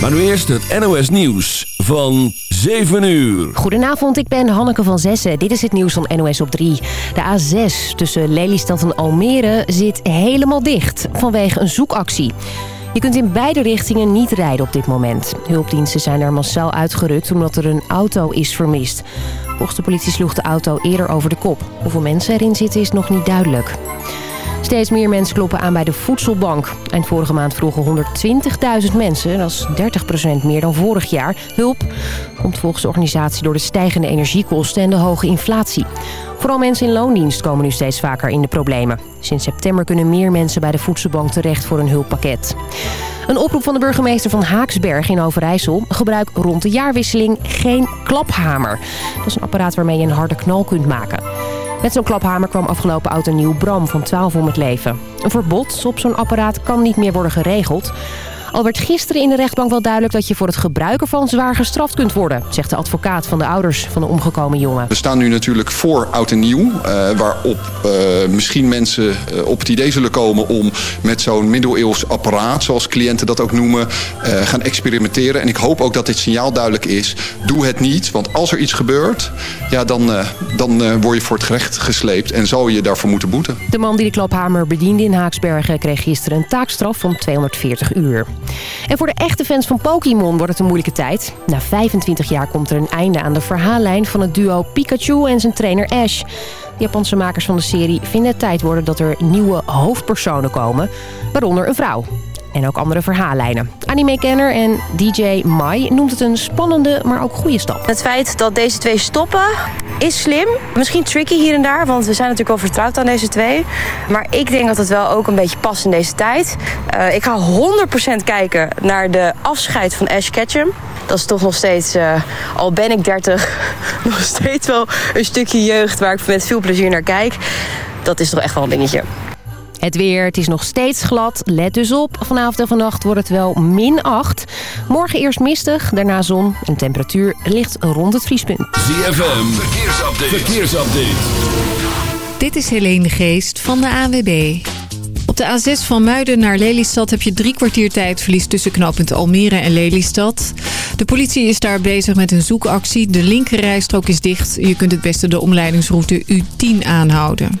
Maar nu eerst het NOS Nieuws van 7 uur. Goedenavond, ik ben Hanneke van Zessen. Dit is het nieuws van NOS op 3. De A6 tussen Lelystad en Almere zit helemaal dicht vanwege een zoekactie. Je kunt in beide richtingen niet rijden op dit moment. Hulpdiensten zijn er massaal uitgerukt omdat er een auto is vermist. Volgens de politie sloeg de auto eerder over de kop. Hoeveel mensen erin zitten is nog niet duidelijk. Steeds meer mensen kloppen aan bij de voedselbank. Eind vorige maand vroegen 120.000 mensen, dat is 30% meer dan vorig jaar, hulp. Komt volgens de organisatie door de stijgende energiekosten en de hoge inflatie. Vooral mensen in loondienst komen nu steeds vaker in de problemen. Sinds september kunnen meer mensen bij de voedselbank terecht voor een hulppakket. Een oproep van de burgemeester van Haaksberg in Overijssel. Gebruik rond de jaarwisseling geen klaphamer. Dat is een apparaat waarmee je een harde knal kunt maken. Met zo'n klaphamer kwam afgelopen oud en nieuw Bram van 12 om het leven. Een verbod op zo'n apparaat kan niet meer worden geregeld. Al werd gisteren in de rechtbank wel duidelijk dat je voor het gebruiken van zwaar gestraft kunt worden, zegt de advocaat van de ouders van de omgekomen jongen. We staan nu natuurlijk voor oud en nieuw, uh, waarop uh, misschien mensen uh, op het idee zullen komen om met zo'n middeleeuws apparaat, zoals cliënten dat ook noemen, gaan experimenteren. En ik hoop ook dat dit signaal duidelijk is. Doe het niet, want als er iets gebeurt, ja, dan, dan word je voor het gerecht gesleept en zou je daarvoor moeten boeten. De man die de klaphamer bediende in Haaksbergen kreeg gisteren een taakstraf van 240 uur. En voor de echte fans van Pokémon wordt het een moeilijke tijd. Na 25 jaar komt er een einde aan de verhaallijn van het duo Pikachu en zijn trainer Ash. De Japanse makers van de serie vinden het tijd worden dat er nieuwe hoofdpersonen komen. Waaronder een vrouw. En ook andere verhaallijnen. Anime-kenner en DJ Mai noemt het een spannende, maar ook goede stap. Het feit dat deze twee stoppen is slim. Misschien tricky hier en daar, want we zijn natuurlijk wel vertrouwd aan deze twee. Maar ik denk dat het wel ook een beetje past in deze tijd. Uh, ik ga 100% kijken naar de afscheid van Ash Ketchum. Dat is toch nog steeds, uh, al ben ik 30, nog steeds wel een stukje jeugd waar ik met veel plezier naar kijk. Dat is toch echt wel een dingetje. Het weer, het is nog steeds glad. Let dus op. Vanavond en vannacht wordt het wel min 8. Morgen eerst mistig, daarna zon. En temperatuur ligt rond het vriespunt. ZFM, verkeersupdate. verkeersupdate. Dit is Helene Geest van de ANWB. Op de A6 van Muiden naar Lelystad heb je drie kwartier tijdverlies tussen knooppunt Almere en Lelystad. De politie is daar bezig met een zoekactie. De linkerrijstrook is dicht. Je kunt het beste de omleidingsroute U10 aanhouden.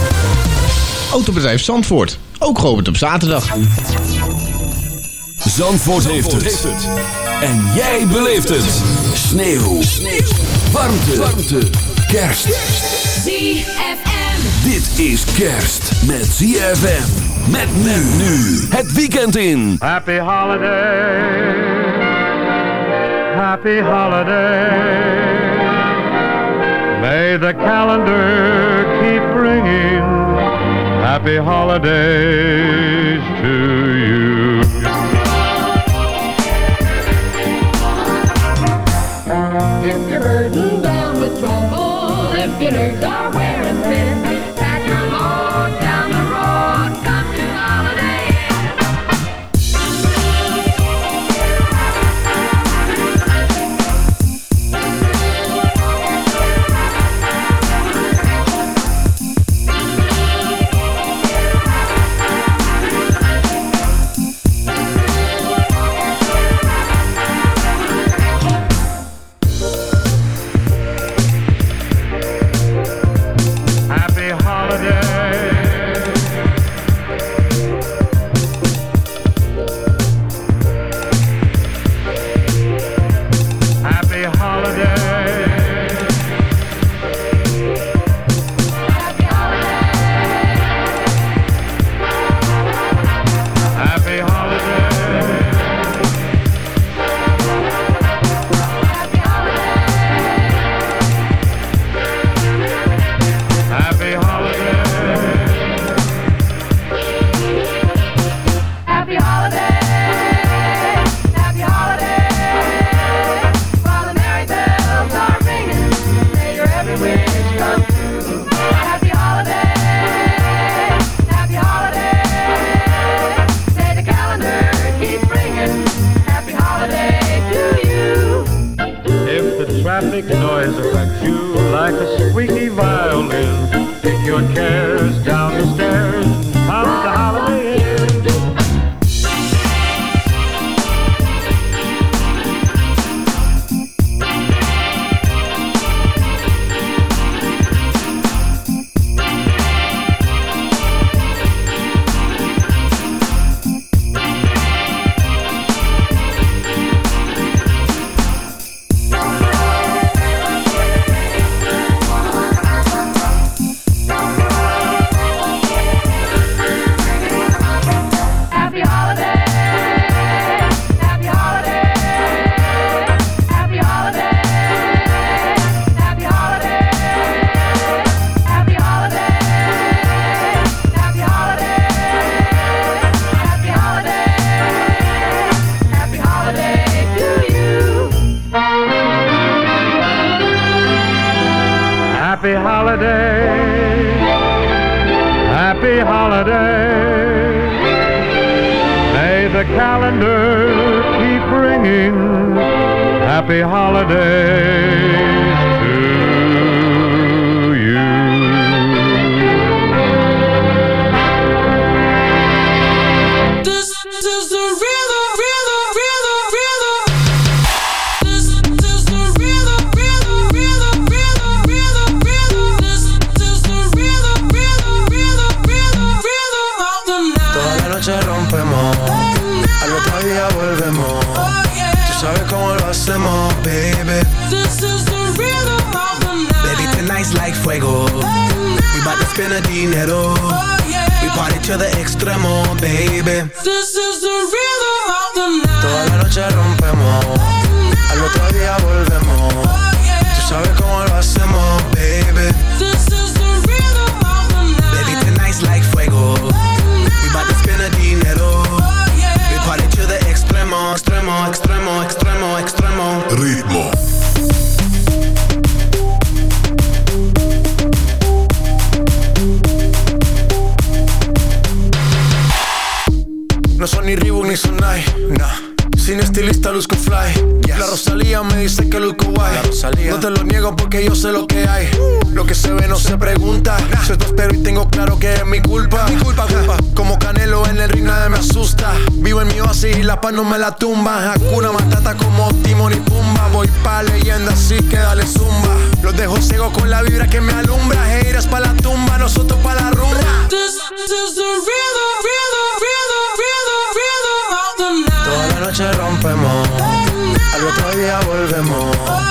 Autobedrijf Zandvoort. Ook geopend op zaterdag. Zandvoort, heeft, het. En jij beleeft het. Sneeuw. Sneeuw. Warmte. Warmte. Kerst. ZFM. Dit is kerst met ZFM. Met men nu. Het weekend in. Happy holiday. Happy holiday. May the calendar keep bringing happy holidays to you. Extremo, extremo, te lo niego porque yo sé lo que hay. Lo que se ve no se pregunta. Yo te espero y tengo claro que es mi culpa. Mi culpa, culpa. Como Canelo en el ring nadie me asusta. Vivo en mi oasis y la paz no me la tumba. Hakuna Matata como Timon y Pumba. Voy pa' leyenda así que dale zumba. Los dejo ciego con la vibra que me alumbra. Heiras pa' la tumba, nosotros pa' la rumba. This is the rhythm, rhythm, rhythm, rhythm, rhythm of the night. Toda la noche rompemos, al otro día volvemos.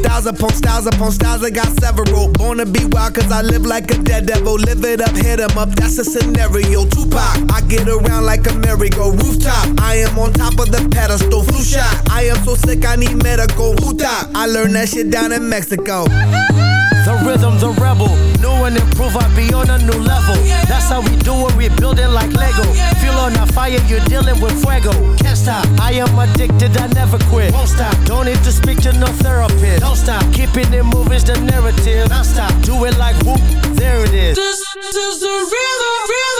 Styles upon styles upon styles, I got several. Born to be wild, cause I live like a dead devil. Live it up, hit 'em up, that's a scenario. Tupac, I get around like a merry-go rooftop. I am on top of the pedestal, flu shot. I am so sick, I need medical. Huta, I learned that shit down in Mexico. The rhythm, the rebel. New and improve, I be on a new level. That's how we do it, we build it like Lego. Feel on a fire, you're dealing with fuego. Can't stop, I am addicted, I never quit. Won't stop, don't need to speak to no therapist. Don't stop, keeping it moving's the narrative. Don't stop, do it like whoop, there it is. This is the rhythm, rhythm,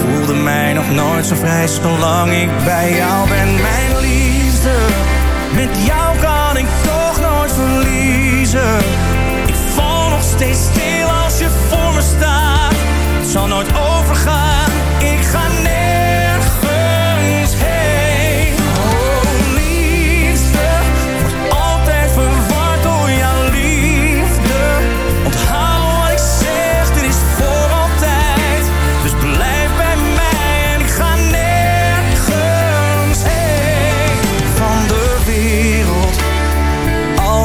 voelde mij nog nooit zo vrij zolang ik bij jou ben. Mijn liefde, met jou kan ik toch nooit verliezen. Ik val nog steeds stil als je voor me staat. Het zal nooit overgaan, ik ga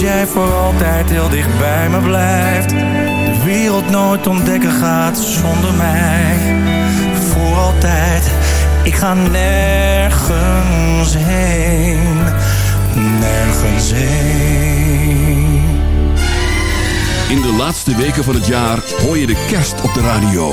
Dat jij voor altijd heel dicht bij me blijft. De wereld nooit ontdekken gaat zonder mij. Voor altijd, ik ga nergens heen. Nergens heen. In de laatste weken van het jaar hoor je de kerst op de radio.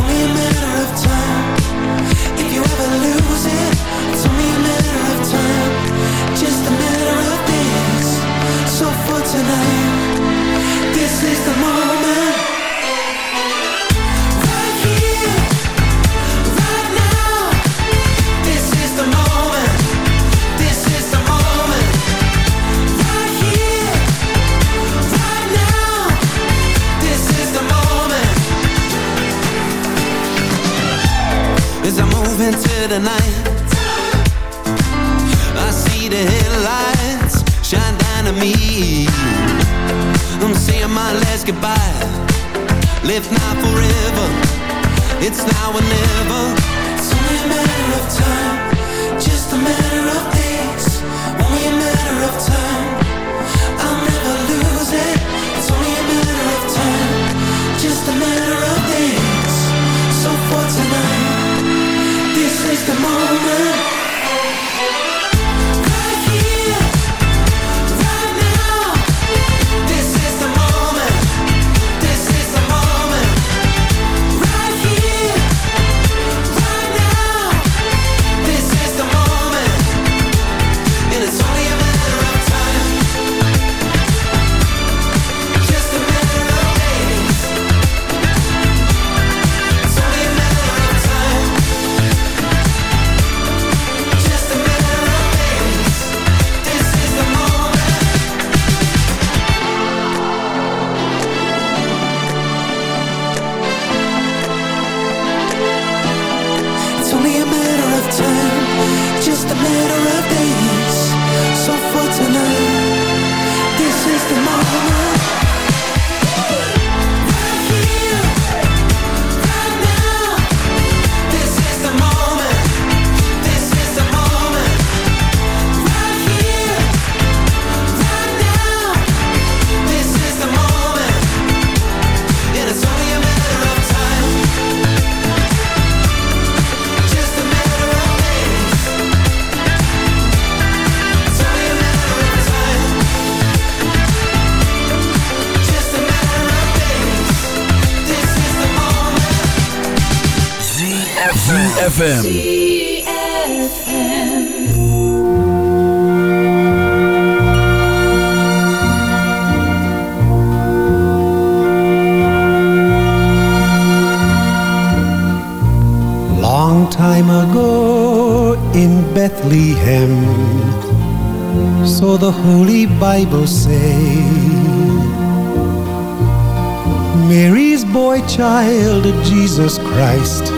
only a matter of time. ZFM. Long time ago in Bethlehem, so the Holy Bible say, Mary's boy child, Jesus Christ,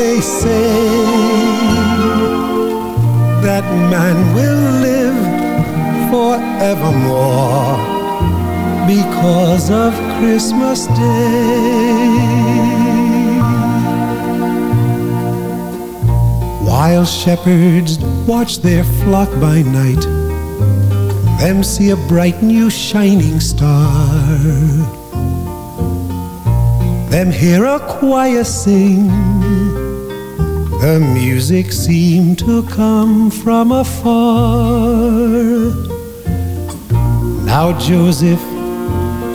They say. That man will live forevermore because of Christmas Day. While shepherds watch their flock by night, them see a bright new shining star. Them hear a choir sing, the music seemed to come from afar. Now Joseph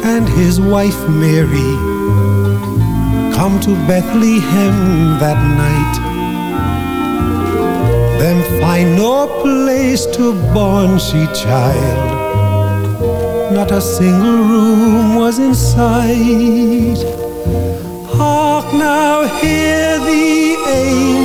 and his wife Mary come to Bethlehem that night. Then find no place to born she child. Not a single room was in sight. Hark now, hear the angels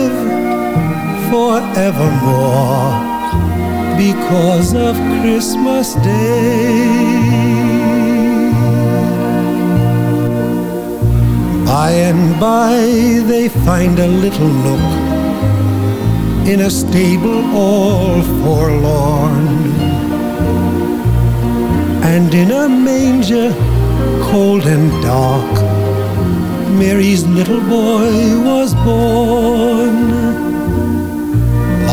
forevermore because of Christmas Day. By and by they find a little nook in a stable all forlorn. And in a manger cold and dark, Mary's little boy was born.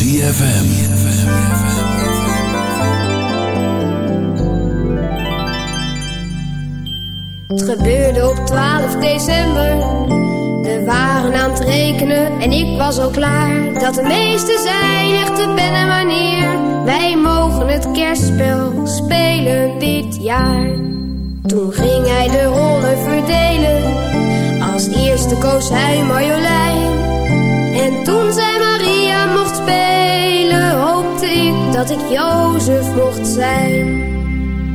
ZFM. Het gebeurde op 12 december. We waren aan het rekenen en ik was al klaar. Dat de meesten zijn echte pen en wanneer. Wij mogen het kerstspel spelen dit jaar. Toen ging hij de rollen verdelen. Als eerste koos hij Marjolein. Dat ik Jozef mocht zijn.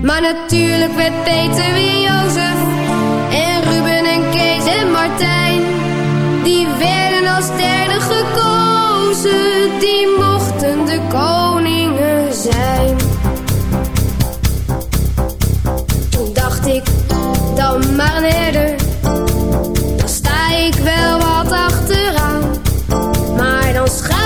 Maar natuurlijk werd Peter weer Jozef. En Ruben en Kees en Martijn. Die werden als derde gekozen. Die mochten de koningen zijn. Toen dacht ik, dan maar een herder. Dan sta ik wel wat achteraan. Maar dan schuif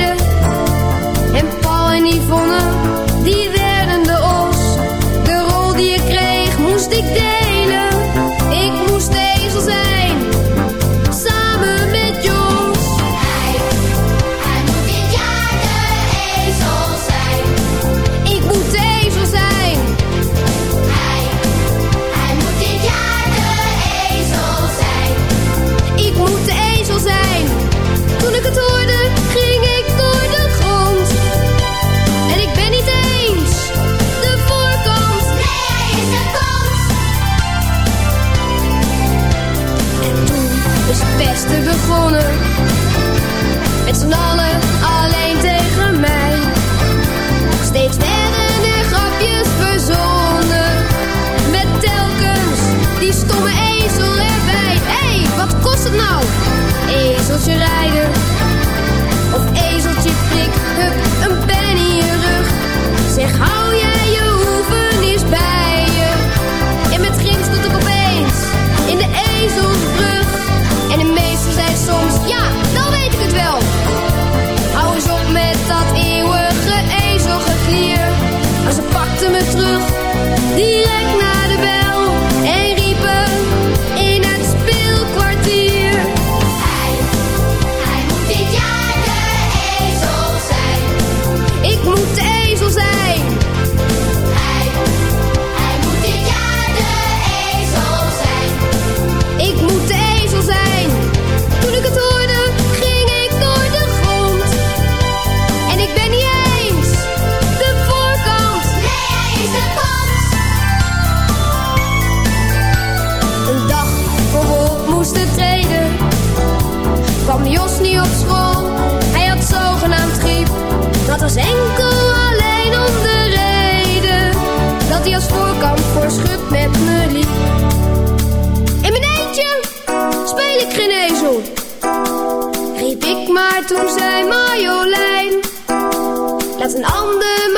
En Paul en Yvonne, die Met z'n allen alleen tegen mij. Steeds werden er grapjes verzonnen. Met telkens die stomme ezel erbij. Hé, wat kost het nou? Ezeltje rijden. Of ezeltje prik, hup, een pen in je rug. Zeg, hou jij je hoeven eens bij je. En met grind stond ik opeens in de ezelsbrug. Ja, dan weet ik het wel. Hou eens op met dat eeuwige ezelgeklier. Maar ze pakten me terug, direct naar was enkel alleen om de reden dat hij als voorkant voor schut met me liep. In mijn eentje speel ik geen ezel. Riep ik maar toen zei Marjolein. Laat een ander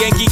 Yankee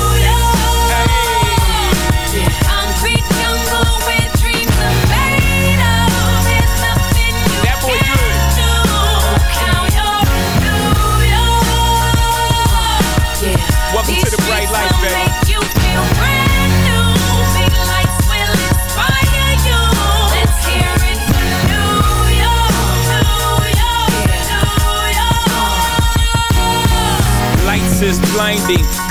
finding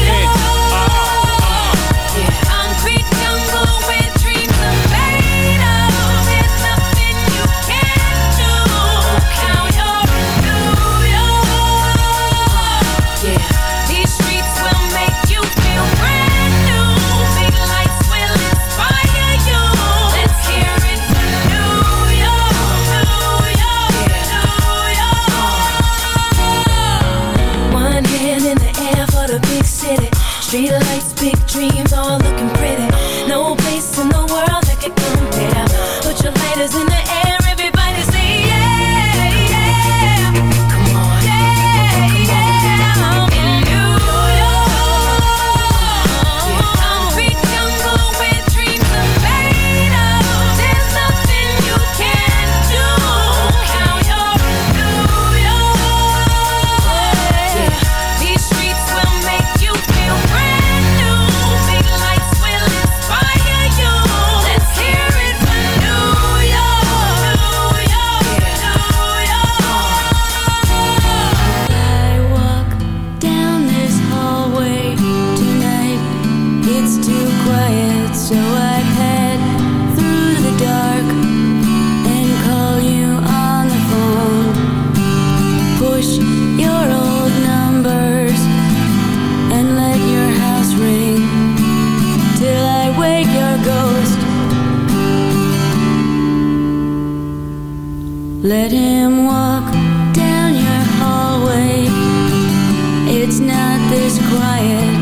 It's not this quiet.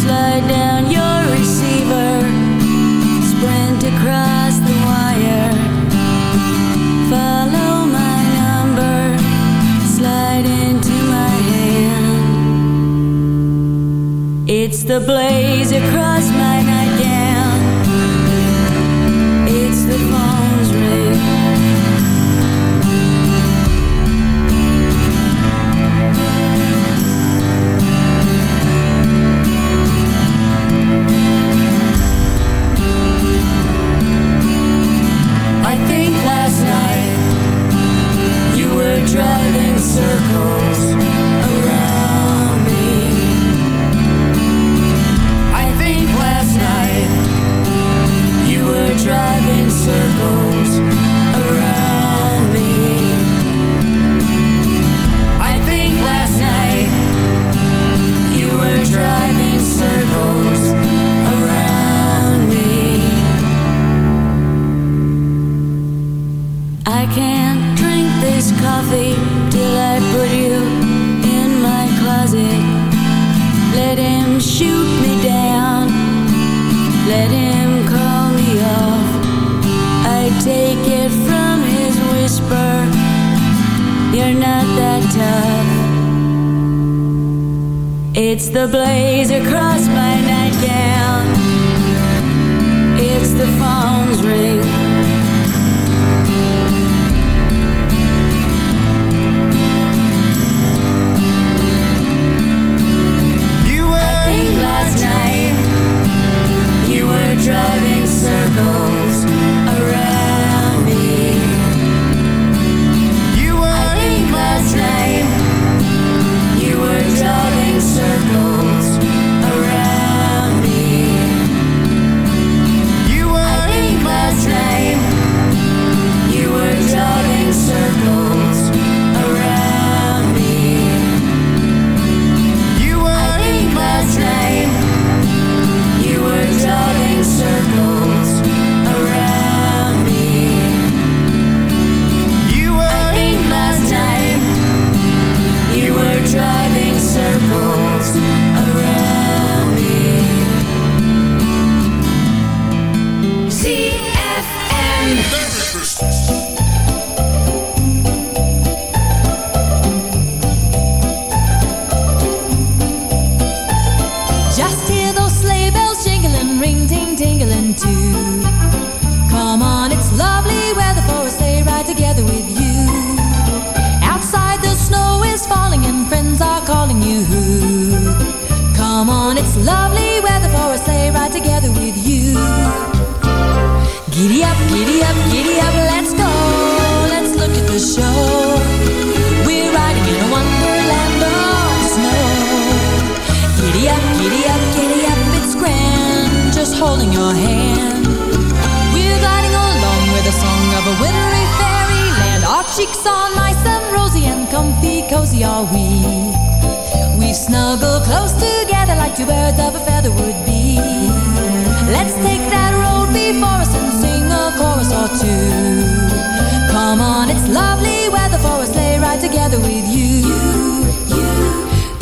Slide down your receiver. Sprint across the wire. Follow my number. Slide into my hand. It's the blaze across circles you're not that tough. It's the blazer across my nightgown. It's the phone's ring.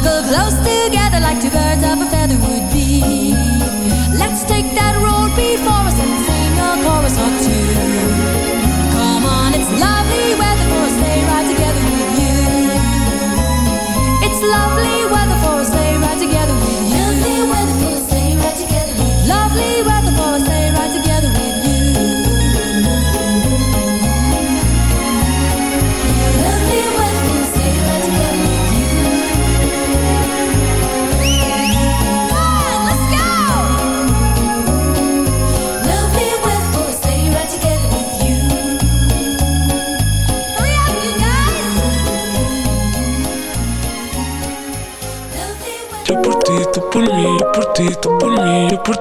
snuggle close to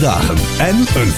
dagen. En een